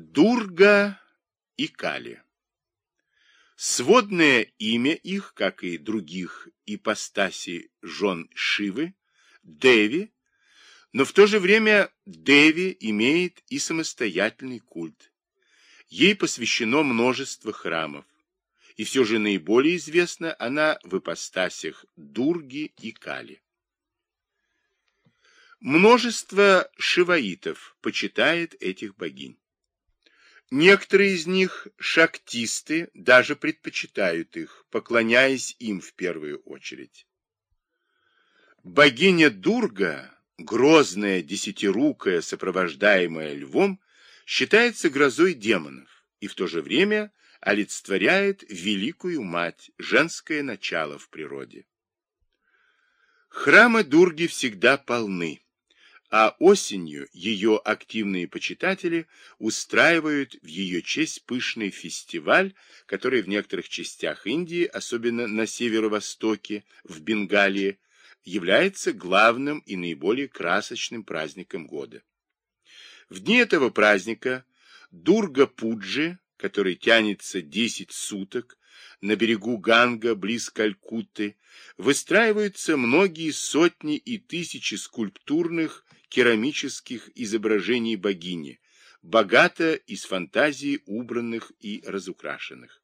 Дурга и Кали. Сводное имя их, как и других ипостасей жен Шивы, Деви, но в то же время Деви имеет и самостоятельный культ. Ей посвящено множество храмов, и все же наиболее известна она в ипостасях Дурги и Кали. Множество шиваитов почитает этих богинь. Некоторые из них, шактисты, даже предпочитают их, поклоняясь им в первую очередь. Богиня Дурга, грозная десятирукая, сопровождаемая львом, считается грозой демонов и в то же время олицетворяет великую мать, женское начало в природе. Храмы Дурги всегда полны а осенью ее активные почитатели устраивают в ее честь пышный фестиваль, который в некоторых частях Индии, особенно на северо-востоке, в Бенгалии, является главным и наиболее красочным праздником года. В дни этого праздника Дурга-Пуджи, который тянется 10 суток, на берегу Ганга, близ Калькутты, выстраиваются многие сотни и тысячи скульптурных керамических изображений богини, богато из фантазии убранных и разукрашенных.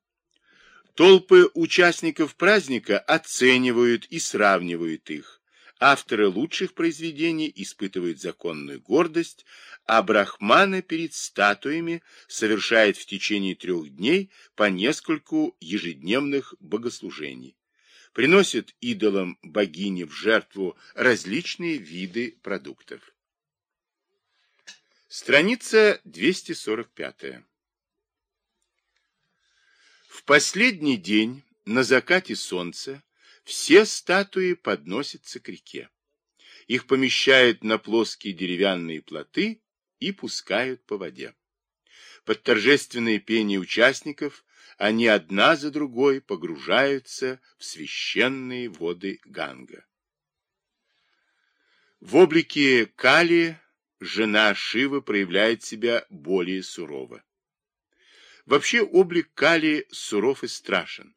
Толпы участников праздника оценивают и сравнивают их. Авторы лучших произведений испытывают законную гордость, а брахманы перед статуями совершает в течение трех дней по нескольку ежедневных богослужений. Приносят идолам богини в жертву различные виды продуктов. Страница 245. В последний день, на закате солнца, все статуи подносятся к реке. Их помещают на плоские деревянные плоты и пускают по воде. Под торжественное пение участников они одна за другой погружаются в священные воды Ганга. В облике Кали жена Шивы проявляет себя более сурово. Вообще облик Кали суров и страшен.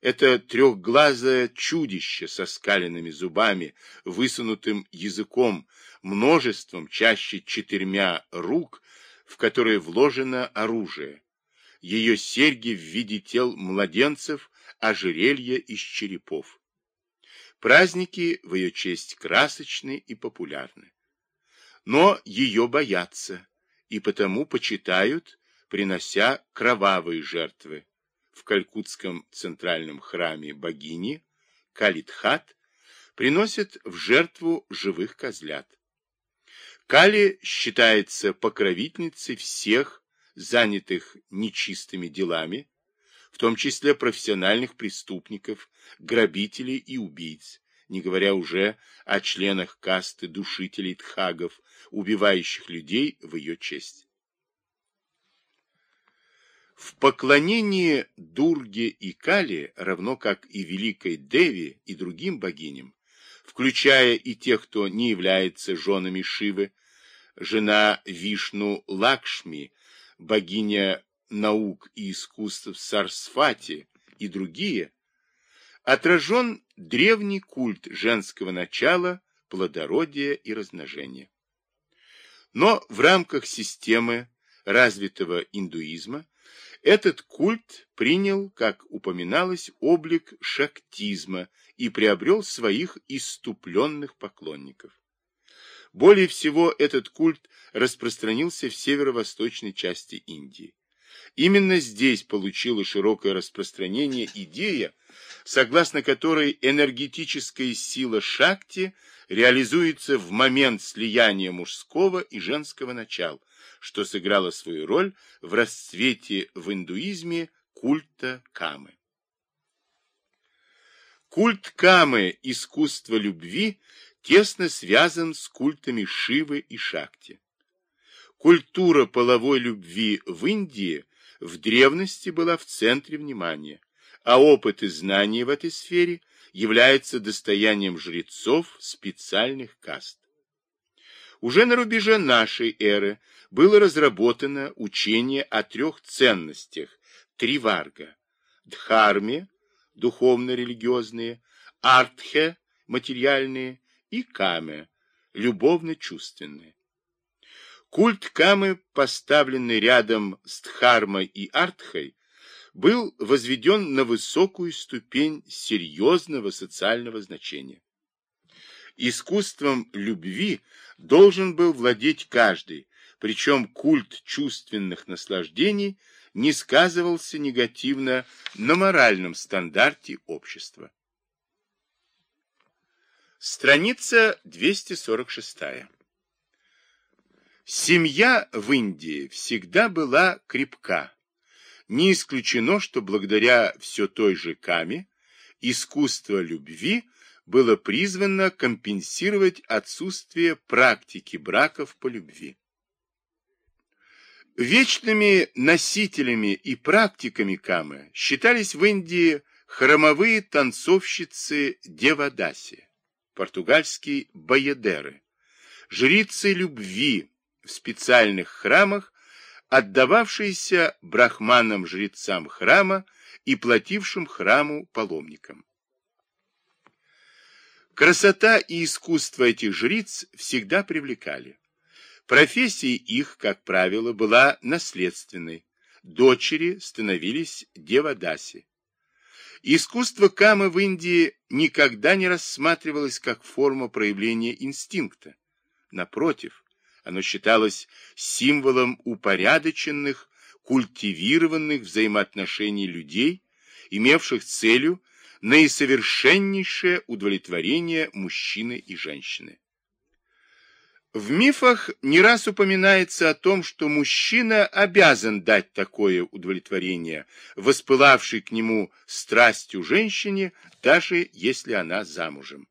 Это трехглазое чудище со скаленными зубами, высунутым языком, множеством, чаще четырьмя рук, в которые вложено оружие. Ее серьги в виде тел младенцев, ожерелья из черепов. Праздники в ее честь красочны и популярны но ее боятся и потому почитают, принося кровавые жертвы. В Калькутском центральном храме богини Калитхат приносят в жертву живых козлят. Кали считается покровительницей всех занятых нечистыми делами, в том числе профессиональных преступников, грабителей и убийц, не говоря уже о членах касты душителей тхагов, убивающих людей в ее честь. В поклонении Дурге и Кали, равно как и Великой Деви и другим богиням, включая и тех, кто не является женами Шивы, жена Вишну Лакшми, богиня наук и искусств Сарсфати и другие, отражен древний культ женского начала, плодородия и размножения. Но в рамках системы развитого индуизма этот культ принял, как упоминалось, облик шактизма и приобрел своих иступленных поклонников. Более всего этот культ распространился в северо-восточной части Индии. Именно здесь получила широкое распространение идея, согласно которой энергетическая сила Шакти реализуется в момент слияния мужского и женского начал, что сыграло свою роль в расцвете в индуизме культа Камы. Культ Камы, искусство любви, тесно связан с культами Шивы и Шакти. Культура половой любви в Индии в древности была в центре внимания, а опыт и знания в этой сфере являются достоянием жрецов специальных каст. Уже на рубеже нашей эры было разработано учение о трех ценностях Триварга – Дхарме, духовно-религиозные, Артхе, материальные, и Каме, любовно-чувственные. Культ Камы, поставленный рядом с Дхармой и Артхой, был возведен на высокую ступень серьезного социального значения. Искусством любви должен был владеть каждый, причем культ чувственных наслаждений не сказывался негативно на моральном стандарте общества. Страница 246. Семья в Индии всегда была крепка. Не исключено, что благодаря все той же Каме искусство любви было призвано компенсировать отсутствие практики браков по любви. Вечными носителями и практиками Камы считались в Индии хромовые танцовщицы Девадаси, португальский Баядеры, жрицы любви в специальных храмах, отдававшиеся брахманам-жрецам храма и платившим храму паломникам. Красота и искусство этих жриц всегда привлекали. Профессия их, как правило, была наследственной. Дочери становились девадаси. Искусство камы в Индии никогда не рассматривалось как форма проявления инстинкта. Напротив, оно считалось символом упорядоченных, культивированных взаимоотношений людей, имевших целью наисовершеннейшее удовлетворение мужчины и женщины. В мифах не раз упоминается о том, что мужчина обязан дать такое удовлетворение, воспылавшей к нему страстью женщине, даже если она замужем.